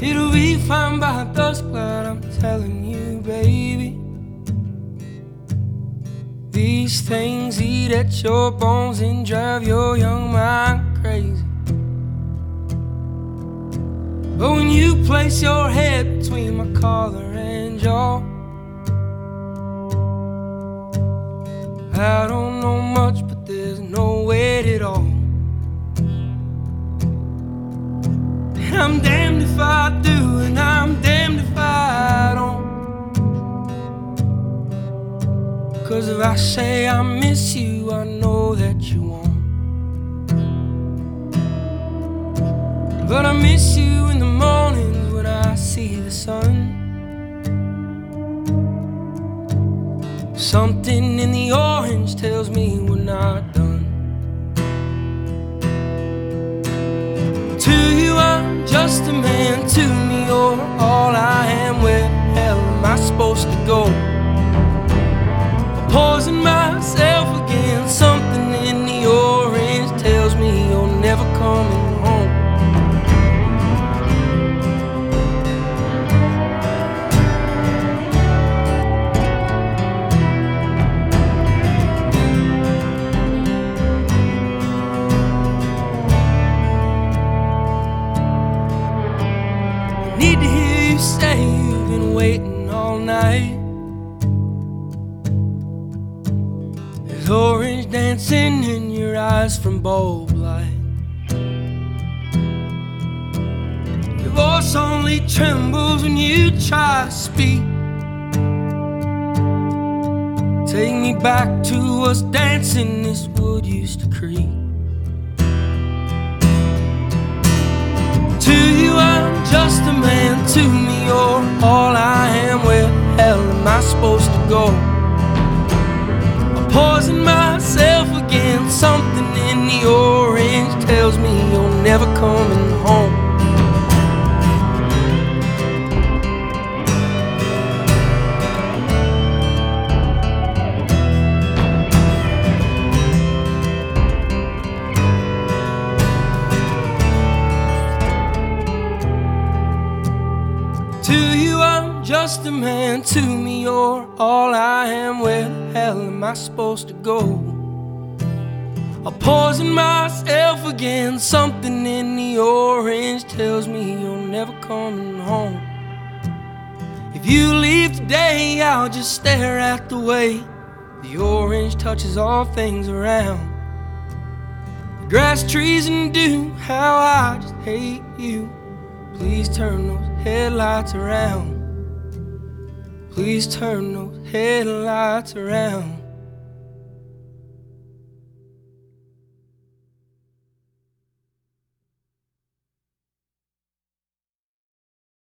It'll be fine by dusk, but I'm telling you, baby. These things eat at your bones and drive your young mind crazy. But when you place your head between my collar and jaw, I don't I say I miss you, I know that you won't. But I miss you in the mornings when I see the sun. Something in the orange tells me we're not done. To you, I'm just a man. To Need to hear you say you've been waiting all night. There's orange dancing in your eyes from bulb light. Your voice only trembles when you try to speak. Take me back to us dancing this wood used to creak. To you, I'm just a man. To me, you're all I am. Where the hell am I supposed to go? I'm poison myself again. Something in the orange tells me you're never coming home. To you, I'm just a man. To me, you're all I am. Where the hell am I supposed to go? I poison myself again. Something in the orange tells me you're never coming home. If you leave today, I'll just stare at the way the orange touches all things around. The grass, trees, and dew. How I just hate you. Please turn those headlights around. Please turn those headlights around.